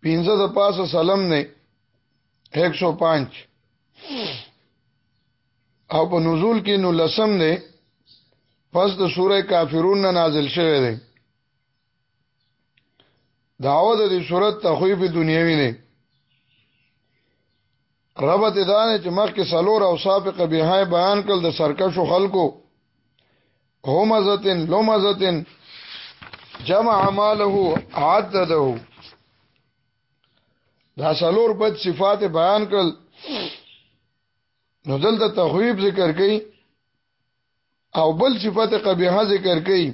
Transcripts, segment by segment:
پینځه د پاسه سلم نه 105 او په نزول کې نو لسم نه پس د سوره کافرون نه نازل شوه دی داوود د صورت تخویف دنیوي نه ربط دا نه چې مخکې سلور او سابق بهای بیان کړ د سرکشو خلکو همزتن لمزتن جمع ماله عدده دا سلور بد صفات بیان کړل نو دلته تخویب ذکر کړي او بل صفات قبیحه ذکر کړي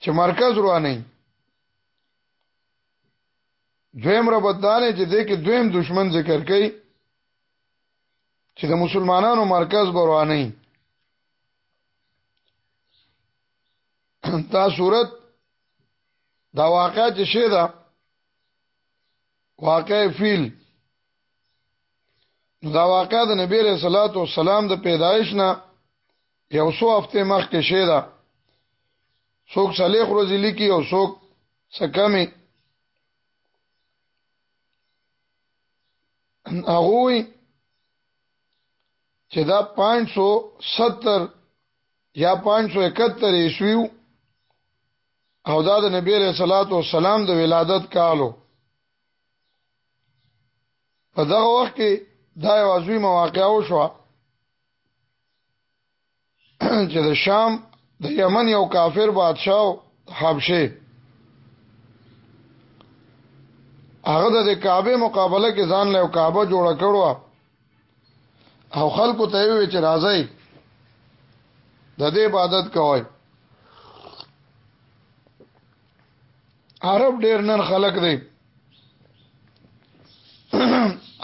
چې مرکز روانه دویم ربط دا نه چې دې کې دویم دشمن ذکر کړي چې د مسلمانانو مرکز برواني دا صورت دا واقع چې شه دا واقع فیل دا واقع د نبی رسول الله صلوات و سلام د پیدایش نه یو څو هفته مخکې شه دا څوک صالح ورځې لیکي او څوک سکمه هغه چې دا 570 یا 571 عیسویو او دا د نبی له صلوات و سلام د ولادت کالو په دغه وخت کې دا یو عظیم واقعا وشو چې د شام د یمن یو کافر بادشاہ حبشه هغه د کعبه مقابله کې ځان له کعبه جوړ کړو او خلکو ته وی چې راځي د دې عبادت کوي عرب ډیر نن خلق دی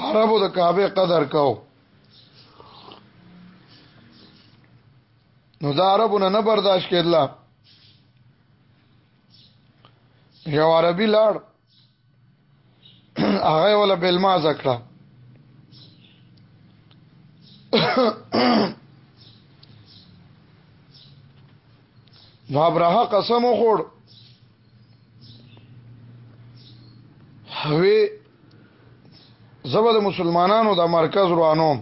عربو د کعبه قدر کو نو دا عربو نه برداشت کړل یو عربي لاړ هغه ولا بلما ذکر نو ابراه قسم وخوړ هوی زبد مسلمانانو د مرکز روانو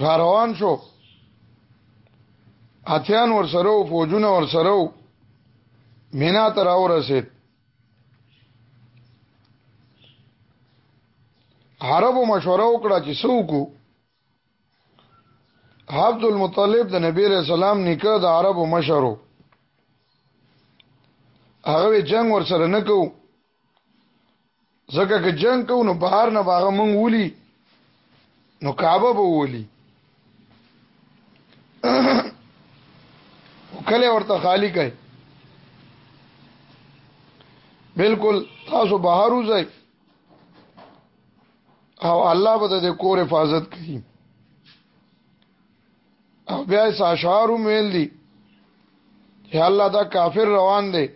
را روان شو اتیان ورسره او فوجونه ورسره او مینا ته راورسید عربو مشوره وکړه چې څوکو عبد المطلب د نبی له سلام نکاح د عربو مشرو هغه جنگ ورسره نکو ځکه که جنگ کو نو بهر نه باغه مونږ ولي نو کعبه به ولي کله ورته خالی کړي بالکل تاسو بهر وځئ او الله به د کور حفاظت کوي او بیا ساشارو مل دي یا الله دا کافر روان دي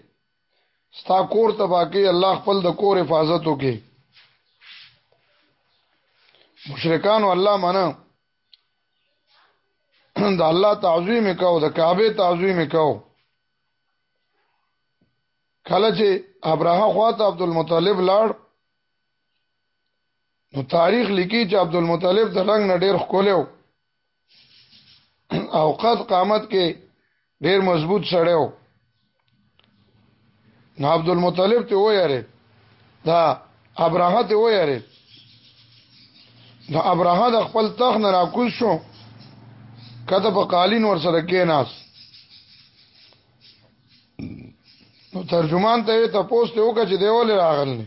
ستا کور تبا کې الله خپل د کور حفاظت وکي مشرکان الله منه د الله تعظیم کو د کعبه تعظیم کو کله چې ابراهه خوات عبد المطلب لاړ نو تاریخ لیکي چې عبد المطلب د رنگ نه ډیر خولیو او قد قامت کې ډیر مضبوط سړیو نو عبد المطلب ته وایره دا ابراهه ته وایره نو ابراهه د خپل تخت نه راکوز شو کته په قالین ور سره کېناس نو ترجمان ته ته پوسټ وکړه چې دیول راغل نه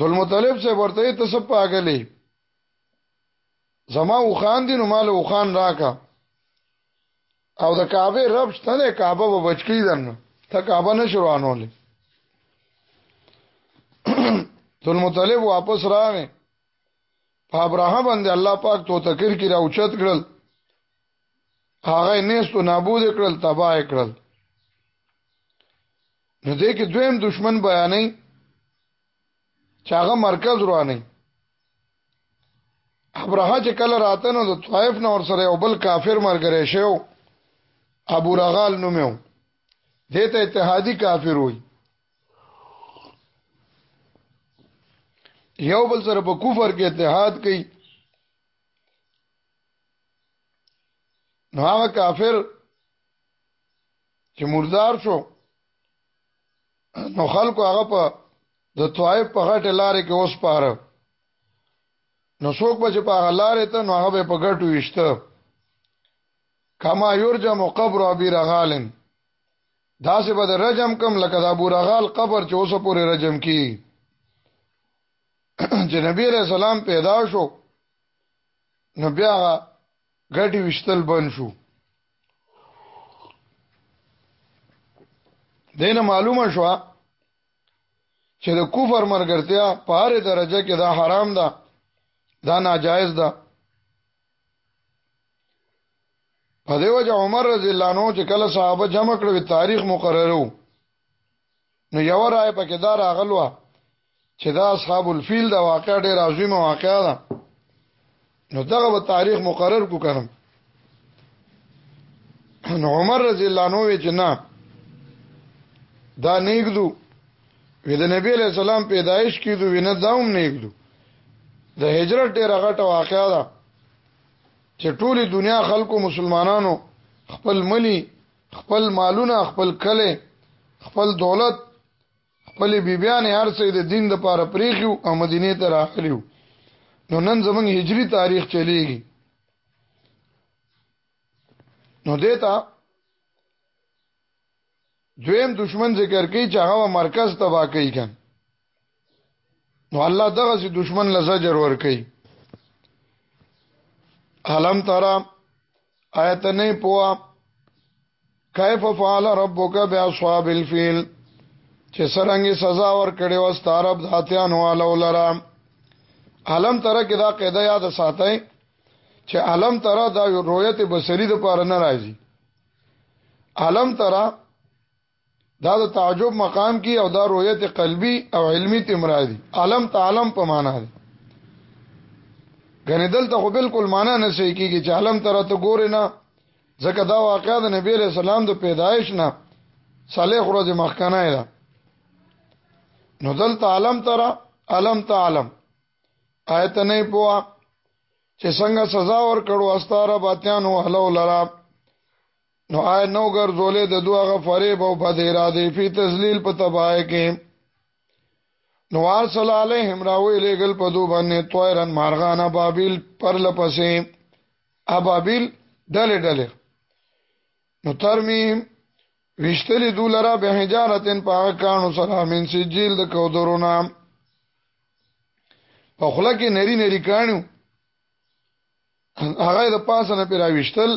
دل مطلب صاحب ورته ته سب پاګلې زما وخان دي نو مال وخان راکا او د کعبه رب شته نه کعبه به بچکی دن ته کعبه نه شروانولې دل مطلب واپس راغې په ابراهه باندې الله پاک تو تکر کی را اوچت کړل هغه نهستو نابود کړل تباہ کړل نو دې کې دویم دشمن بیانې چې هغه مرکز رواني ابرهه چې کله راته نو د طائف نه ور سره یو بل کافر مرګره شو ابو رغال نومو دته اتحادي کافر وي یو بل سره په کفر کې اتحاد کوي نو هغه کافر چې مردار شو نو خلکو هغه په د طائف په غټه لارې کې اوس پاره نو څوک به چې په هغه لارې ته نو هغه به په ګټو وشته کما یرجم قبر ابي رغالن دا سه به رجم کم لکه د ابو رغال قبر چې اوسه پورې رجم کی چې نبی عليه السلام پیدا شو نو بیا غټي وشتل بن شو دینه معلومه شو چې د کفر مرګرتیا په هر درجه کې دا حرام ده دا ناجایز ده په دیو چې عمر رضی الله عنه چې کله صحابه جمع کړو تاریخ مقررو نو یو رائے پکې دا راغلو چې دا اصحاب الفیل دا واقع ډیر عظیمه واقعا ده نو دغه به تاریخ مقرر کو کنم نو عمر رضی الله عنه وی چې نه دا نیګدو وی د نبی علیہ السلام پیدایش کیدو وینه داوم نیګدو د هجرت ډیره غټه واقعا ده چې ټولي دنیا خلکو مسلمانانو خپل ملي خپل مالونه خپل کله خپل دولت خپل بیبیان هر څه د دین د پاره پریخیو او مدینه ته راغلیو نو نن زمونږ هجری تاریخ چلیږي نو دیتا دویم دشمن ذکر کوي چې هغه مرکز تبا کوي کن نو الله دغه سي دشمن لزجر ور کوي علم ترى آیت نه پوا کیف فعل ربک باصحاب الفیل چې سرنګي سزا ور کړې و ستارب ذاتیان والو لرا علم ترى کې دا قاعده یاد ساتئ چې علم ترى دا رؤیت بصری د پاره نه راځي علم ترى دا د تعجب مقام کې او دا رؤیت قلبي او علمي تمرادي عالم تعلم په معنا دی غنی دلته خو بالکل معنا نه شي کیږي چې عالم تر ته ګور نه ځکه دا واقعا د نبی له سلام د پیدایش نه صالح ورځ مخکنه ده نو دلته عالم تر عالم تعلم آیت نه پوها چې څنګه سزا ور کړو استاره باتیانو هلو لرا نو آی نو ګرځولې د دوه غفریب او بد اراده فی تذلیل په تباہ کې نو ارسل علیهم راوی لګل په دو باندې طائرن مارغان ابابیل پر لپسې ابابیل ډلې ډلې نو ترمیم وشتلی دو لرا به حجارتن په کانو سره من سجیل د کودرو نام په خله کې نری نری کانو هغه د پاسه نه پیرا وشتل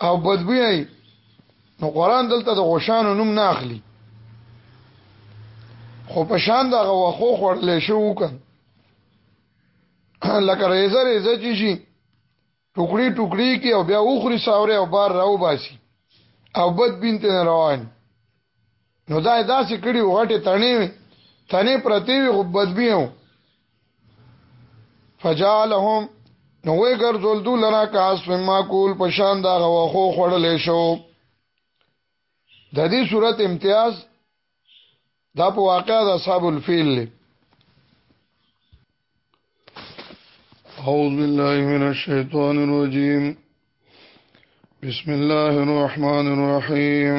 او بدبوی ای نو قران دلته د غشانو نوم نه اخلي خو په شان دا غوخو خړل شو وکړ لکه ریزه ریزه چی شي ټوکړي ټوکړي کې او بیا اوخري ساوره او بار راو باسي او بد بنت نه روان نو دا داسې کړي وغټه تڼې وي تنه پرتی وي خو بدبیو فجعلهم نو وی ګرځول دو لرا کاس فما کول پشان دا غوخو خړلې شو د دې صورت امتیاز دا په واقعا د اصحاب الفیل له اعوذ بالله من الشیطان الرجیم بسم الله الرحمن الرحیم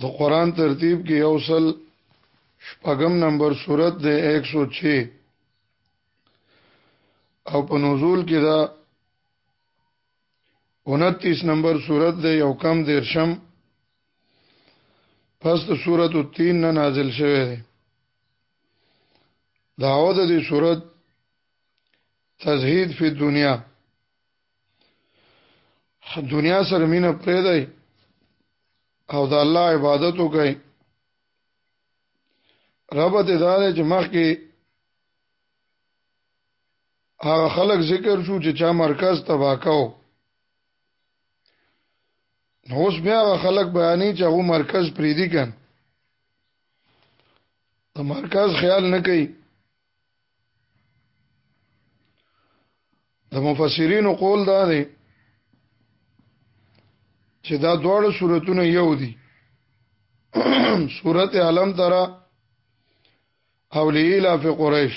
د قرآن ترتیب کې یو سل شپږم نمبر صورت دی 106 او په نزول کې دا 29 نمبر صورت دی یو کم دیرشم پس د صورت 3 نه نازل شوی دی داود دی صورت تزهید فی دنیا دنیا سره مینه پرې دی او د الله عبادت وکړي رب ته دا دی چې مخکې هغه خلک ذکر شو چې چا مرکز تبا کو نو اوس بیا هغه خلک بیانې چې هغه مرکز پریدي کن د مرکز خیال نه کوي د مفسرینو قول دا دی چې دا دواړه صورتونه یو دي صورت علم ترا اولیلا فی قریش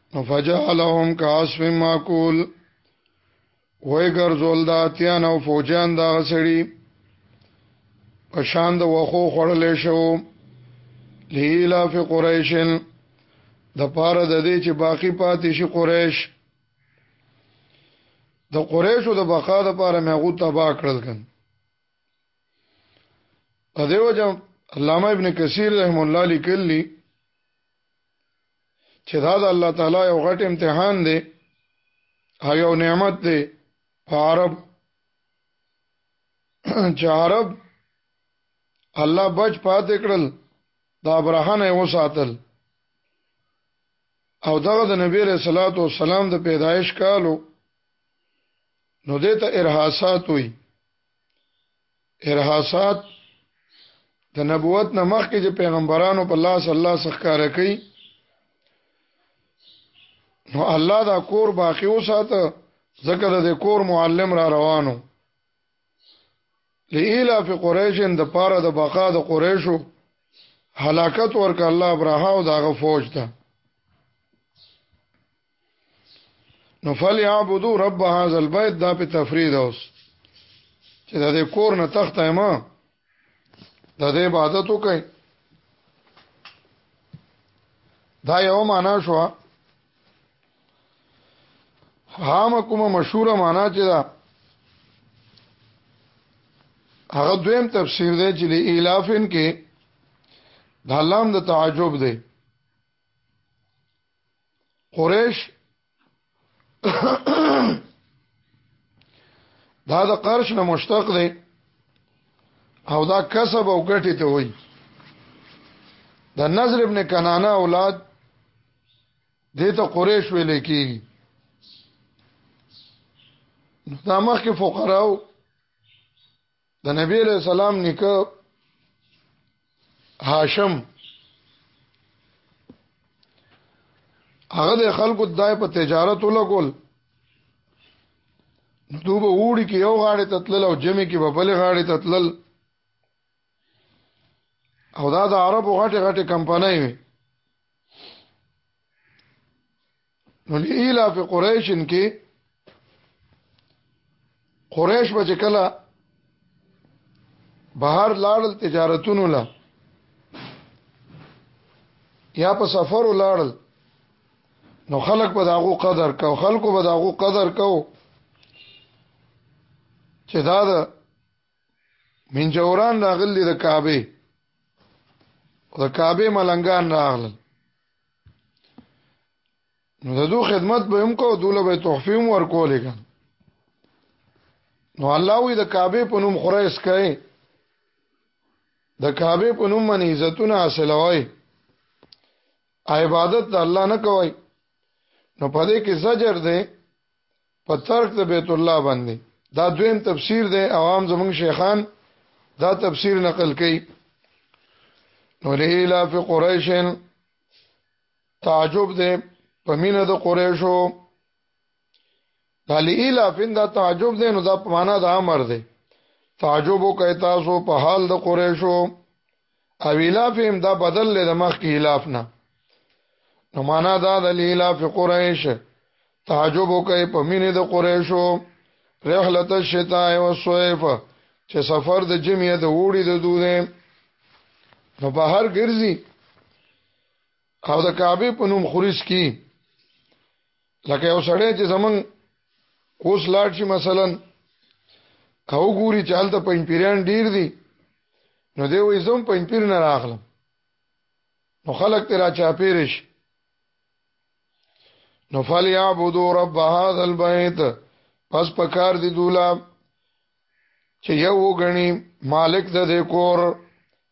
فجعلهم كعصف ماكول وای ګرځول دا تیان او فوجان دا غسړي په شان د وخو خړلې شو لیلا فی قریشن د پاره د دې چې باقی پاتې شي قریش د قریشو د بقا د پاره مې غو تبا کړل کن په دې وجه علامه ابن کثیر رحم الله لیکلی چې دا د الله تعالی یو غټ امتحان دی او یو نعمت دی په عرب چې عرب الله بچ پاتې کړل دا برهنه وساتل او دغه د نبی له صلوات و سلام د پیدایش کالو نو دته ارهاسات وي ارهاسات د نبوت نه مخکې چې پیغمبرانو په لاس الله سخکار کوي نو الله دا کور باقی وساته ځکه د کور معلم را روانو لیلا فی قریش د پاره د بقا د قریشو هلاکت ورک الله ابراهه او داغه فوج ته نو فلیعبدو رب هذا البيت دا په تفرید اوس چې د دې کور نه تخته ما د دې عبادت وکړي دا یو معنا شو هام کومه مشهوره معنا چې دا هغه دویم تفسیر دی چې الافن کې د لام د تعجب دی قریش دا د قرش نه مشتق دی او دا کسب او ګټه ته وایي د نظر ابن کنانه اولاد دته قریش ویل کی دا مخکې فقراو د نبی له سلام نیکه هاشم هغه د خلکو دای په تجارت ولګول دوی به وړي کې یو غاړه تتلل او جمع کې به بل غاړه تتلل او دا د عربو غټه غټه کمپنۍ وي نو لیلا فی قریشن کې قریش بچ کلا بهر لاړل تجارتونو لا یا په سفر لاړل نو خلق په داغو قدر کو خلقو په داغو قدر کو چې دا د من جوران راغلی د کعبه د کعبه ملنګان راغلل نو د دوه خدمت به هم کو دوله به تحفه هم ورکول کړه نو الله وی د کعبه په نوم خریس کړي د کعبه په نوم باندې عزتونه حاصلوي عبادت د الله نه کوي نو په دې کې زجر دی په ترک د بیت الله باندې دا دویم تفسیر دی عوام زمون شیخان دا تفسیر نقل کړي نو لیلا فی قریشن تعجب دی په مینه د قریشو دا لیلا فین دا تعجب دی نو دا په معنا د امر دی تعجب کوي تاسو په حال د قریشو او الاف هم دا بدل لې د مخ کې الاف نه نو معنا دا د الاف قریش تعجب کوي په مینه د قریشو رحلت الشتاء والصيف چې سفر د جمعې د وړي د دوه نو بهر ګرځي او د کعبه په نوم خوريس کی لکه یو سړی چې زمون اوس لاړ شي مثلا او ګوري چې هلته پنځپیران ډیر دي نو دی وایي زم پنځپیر نه راغلم نو خلک تیرا چاپیر شي نو فلیعبدو رب هذا البيت پس پکار دي دولا چې یو وګڼي مالک د دې کور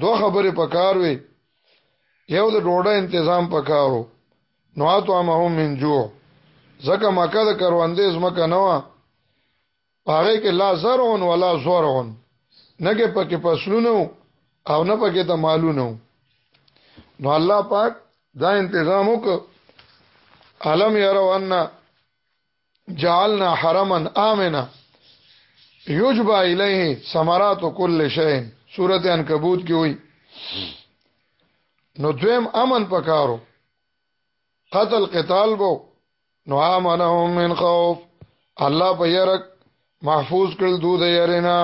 دوه خبرې پکار وي یو د ډوډۍ تنظیم پکارو نو اطعمهم من جوع زکه مکه د کروندې زمکه نه و هغه کې لا زرعون ولا زورعون نه کې پکې فصلونه او نه پکې ته مالونه نو الله پاک دا تنظیم وکړ علم یرو ان جعلنا حرما امنا یجبا الیه ثمرات کل شیء سورۃ عنکبوت کې وایي نو دویم امن پکارو قتل قتال بو نو امنهم من خوف الله په يرک محفوظ کړل دوی د يرینا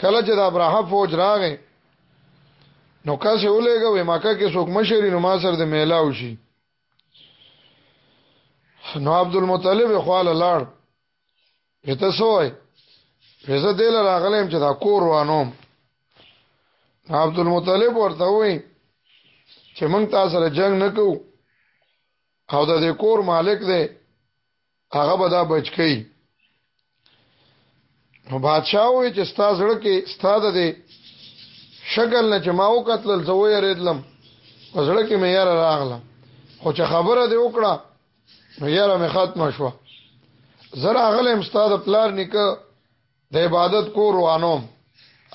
کله چې د ابراهیم فوج راغې نو کاسه ولېګوي مکه کې څوک مشري نو ما سره د میلاو شي نو عبد المطلب خواله لاړ پته سوې فزه دل راغلم چې دا کور وانوم عبد المطلب ورته وې چې موږ تاسو سره جنگ نکو او د دې کور مالک دی هغه به دا بچ کئ نو بادشاہ وې چې ستا زړه کې ستا د دې شکل نه چې ما وکتل زه وې ریدلم په زړه کې مې یاره راغله خو چې خبره دې وکړه نو یاره مې ختمه شوه زه راغلم ستا د پلار نیکه د عبادت کور وانوم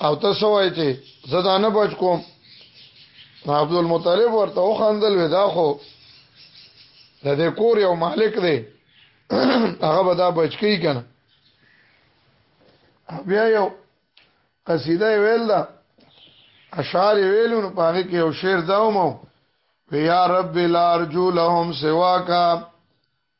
او ته سوای چې زدا نه بچ کوم عبد المطلب ورته وخندل ودا خو د دې کور یو مالک دی هغه به دا بچ کی کنه بیا یو قصیده ویل دا اشعار ویلو نو پاره کې یو شعر داومو یا رب لا ارجو لهم سواکا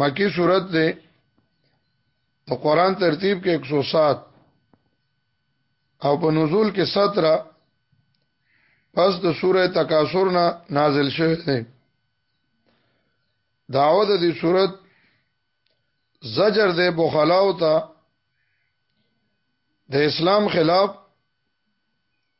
مکی صورت ده د قران ترتیب کې 107 او په نزول کې 17 پس د سوره تکاثر نه نازل شوه ده داوود د دې صورت زجر ده بخلاو ته د اسلام خلاف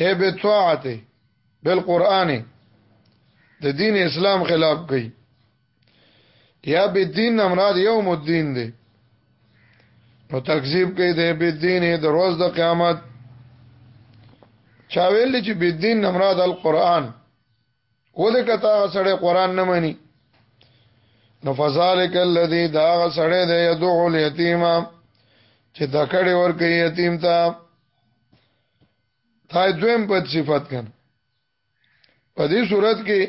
اے بتواعت بالقران د دین اسلام خلاف کوي یا به دین امراد یوم الدین دی نو تکذیب کوي د به دین د روز د قیامت چا ویل چې به دین امراد القران ولې کته سړی قران نه مني نو فذالک الذی دا سړی د یدعو الیتیم چې دا کړي ور کوي یتیم ته تای دویم په صفت کن په دې صورت کې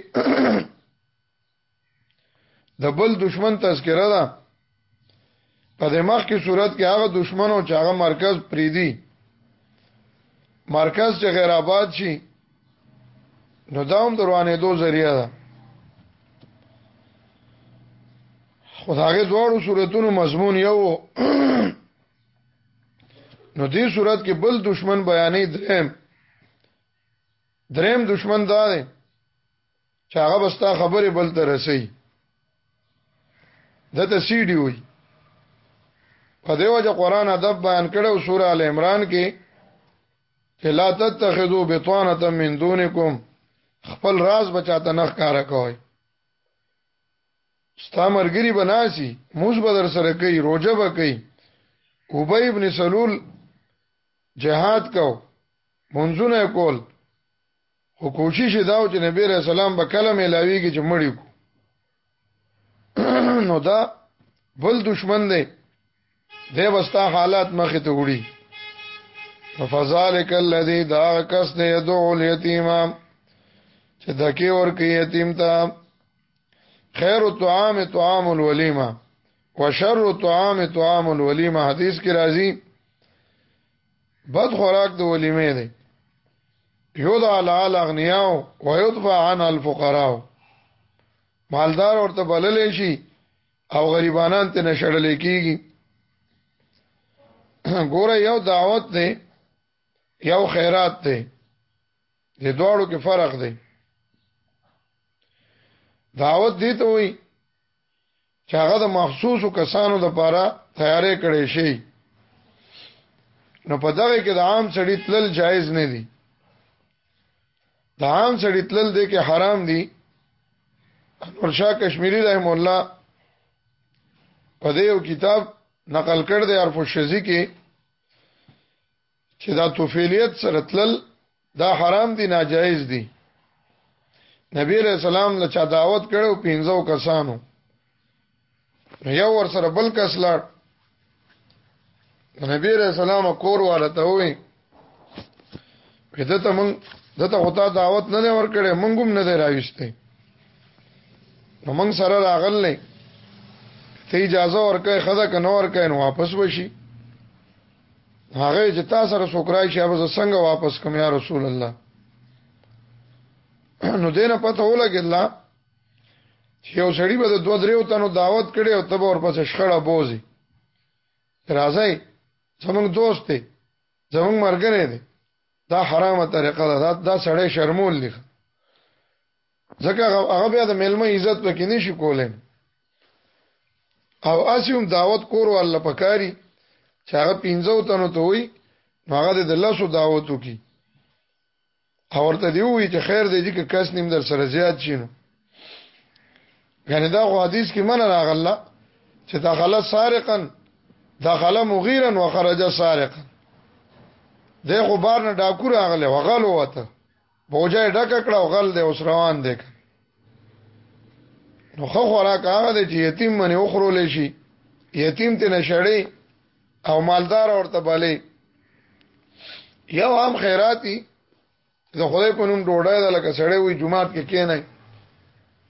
د بل دشمن تذکره ده په د مخ کې صورت کې هغه دشمن او چې هغه مرکز پریدي مرکز چې غیر آباد شي نو دا هم دروانې دو ذریعہ ده خداغه دوړو صورتونو مضمون یو نو دې صورت کې بل دشمن بیانې درم درم دشمن دا دی چې هغه بستا خبره بل ته رسي دته سی ډی وي په دیو چې قران ادب بیان کړو سوره ال عمران کې چې لا تتخذوا بطانه من دونکم خپل راز بچاته نخ کارا کوي ستا مرګري بناسي موږ به در سره کوي روزه به کوي ابي ابن سلول جهاد کو منځونه کول خو کوشش یې دا و چې نبی رسول الله به کله ملاویږي چې مړی کو نو دا بل دشمن دی دی وستا حالات مخې ته وړي فذلک الذی دا کس دی یدعو الیتیم چې دکی ورکی یتیم ته خیر الطعام طعام الولیمه وشر الطعام طعام الولیمه حدیث کې راځي بد خوراک د ولیمې دی یودا لال اغنیاو و یدفع عن الفقراو مالدار ورته بلل شي او غریبانان ته نشړل کیږي ګوره یو دعوت دی یو خیرات دی د دواړو کې فرق دی دعوت دی ته وي چې هغه د مخصوصو کسانو لپاره تیارې کړې شي نو په دغه کې د عام سړی تلل جایز نه دي د عام سړی تلل دې کې حرام دي انور شاه کشمیری رحم الله په دې یو کتاب نقل کړ دی عرف الشزی کې چې دا توفیلیت سره تلل دا حرام دي ناجایز دي نبی علیہ السلام له چا دعوت کړو پینځو کسانو یو ور سره بل کس لاړ نبی علیہ السلام کور والا ته وې پدته مون دته غوتا دعوت نه ور کړې مونږ هم نه دی راويسته نو مونږ سره راغل نه ته اجازه ورکه خزه کنه ورکه نو واپس وشي هغه چې تاسو سره سوکرای شي به څنګه واپس کوم یا رسول الله نو دینه پته ولګیدل چې یو سړی به د دوه دریو تنو دعوت کړي او تب ورپسې شخړه بوزي راځي زمونږ دوست دی زمونږ مرګره دی دا حرامه طریقه ده دا سړی شرمول دی ځکه هغه بیا د میلمه عزت پکې نشي کولای او اسیم دعوت کور ول پکاري چې هغه پینځو تنو ته وي هغه د لاسو دعوت وکي او ورته دی وی چې خیر دی چې کس نیم در سره زیات شینو یعنی دا خو حدیث کې من راغله چې داخله سارقا داخله مغیرا وخرج سارقا دغه بار نه ډاکو راغله وغلو وته بوجه ډک کړه او غل دی اوس روان دی نو خو خوراک هغه دی چې یتیم باندې وخرول شي یتیم ته نشړې او مالدار ورته بلې یو هم خیراتی د خدای په نوم ډوډۍ د لکه سړې وي جمعات کې کېنای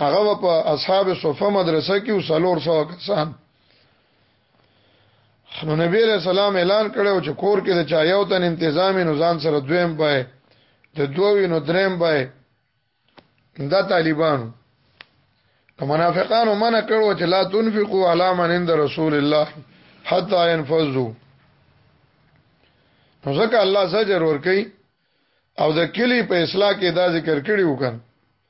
هغه به په اصحاب صفه مدرسه کې وسلور سو کسان نو نبی علیہ السلام اعلان کړو چې کور کې د چا یو تن انتظامی نو ځان سره دویم پای د دوی نو دریم پای دا طالبانو نو منافقانو منع کړو چې لا تنفقوا علی من عند رسول الله حتا ينفذوا نو ځکه الله زجر ور کوي او د کلی په اصلاح کې دا ذکر کړی وکړ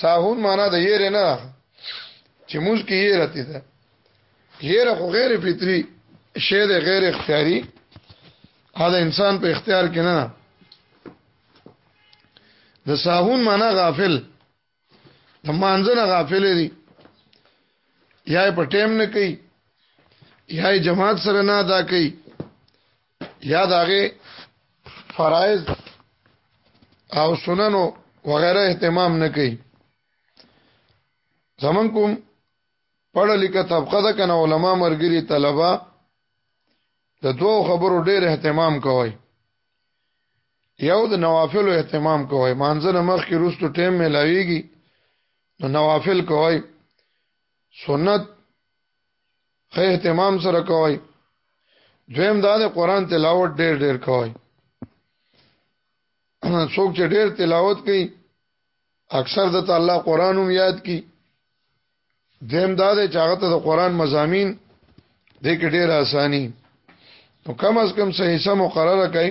ساهون معنا د یې نه چې موږ کې یې راته ده یې خو غیر فطری شی د غیر اختیاري هدا انسان په اختیار کې نه د ساهون معنا غافل د مانځنه غافل دي یا په ټیم نه کوي یا جماعت سره نه ادا کوي یا داغه فرایض او سننو وغیرہ اهتمام نه کوي زمون کوم پړه لیکه طبقه ده کنه علما مرګري طلبه د دوو خبرو ډیر اهتمام کوي یو د نوافل اهتمام کوي مانځنه مخ کې روستو ټیم ملاويږي نو نوافل کوي سنت خې اهتمام سره کوي دویم دا د قران تلاوت ډېر ډېر کوي څوک چې ډېر تلاوت کوي اکثر د الله قران هم یاد کی دویم دا د چاغت د قران مزامین د کې ډېر اساني نو کم از کم صحیح سم مقرره کړي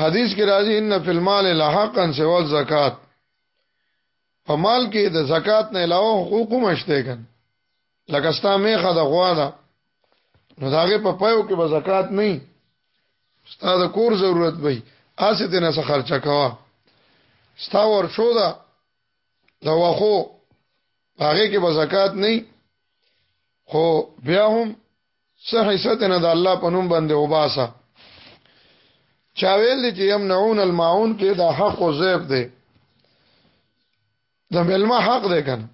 حدیث کې راځي ان فی المال لحقا سوا الزکات په مال کې د زکات نه علاوه حقوق مشته کن لکه ستا میخه د غوا ده نو داغه په پایو کې به زکات نه ستا د کور ضرورت به اسې ته نه څه خرچه کوا ستا ور شو ده د واخو هغه کې به زکات نه خو بیا هم څه حصہ ته نه د الله په نوم باندې وباسه چا ویل چې يمنعون الماعون کې دا حق او زیب دی د ملما حق دی کنه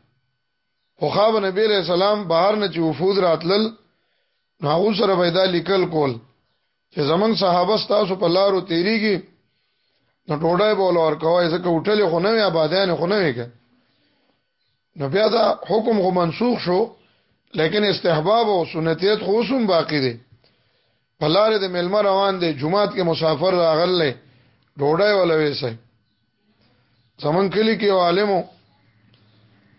خو خاب نبی له سلام بهر نه چې وفود راتلل نو سره پیدا لیکل کول چې زمون صحابه تاسو په لارو تیریږي نو ټوډه بول اور کوي ځکه وټلې خو نه وي آبادان خو نه وي کنه نو بیا دا حکم غو منسوخ شو لیکن استحباب او سنتیت خو سم باقی دي بلاره د ملما روان دي جمعات کې مسافر راغله ډوډۍ ولا وېسه زمون کلی کې عالمو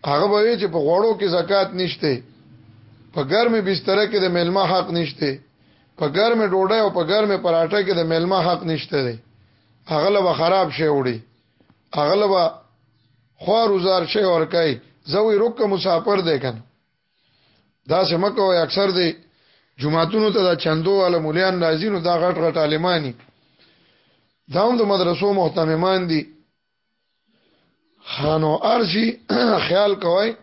هغه به چې په غوړو کې زکات نشته په ګرمه بستر کې د ملما حق نشته په ګرمه ډوډۍ او په ګرمه پراټه کې د ملما حق نشته دی هغه له خراب شي وړي اغلبا خوار وزار شي ور کوي زوی رک مسافر دی کنه دا سم کوي اکثر دی جمعهتونو ته دا چندو والا مولیان راځي نو دا غټ غټ عالمانی دا هم د مدرسو محتممان دي خانو ارشي خیال کوي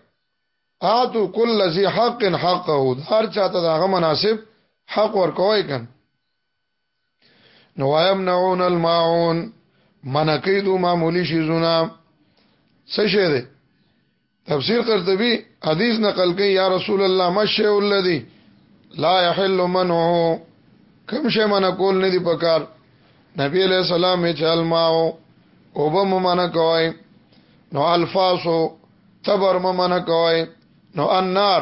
اعطوا كل ذي حق حقه هر چاته دا مناسب حق ور کوي کنه نو ويمنعون الماعون من کیدو معمولی شیزونه څه شه ده تفسیر قرطبی حدیث نقل کوي یا رسول الله مشه الذی لا يحل منعه کم شه من کول نه دی پکار نبی علیہ السلام یې چل ماو او به ممنه کوي نو الفاسو تبر ممنه کوي نو النار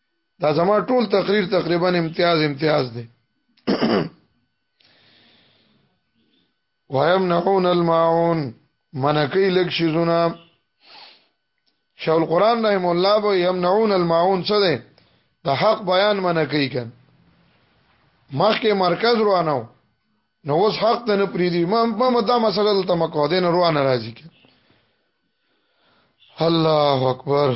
دا زما ټول تقریر تقریبا امتیاز امتیاز دی ويمنعون الماعون منکی لک شیزونه شیخ القران رحم الله به يمنعون الماعون څه دی د حق بیان منکی کن مخکې مرکز روانو نو اوس حق ته نه پریدي ما ما دا مسله ته مقودین روانه راځي الله اکبر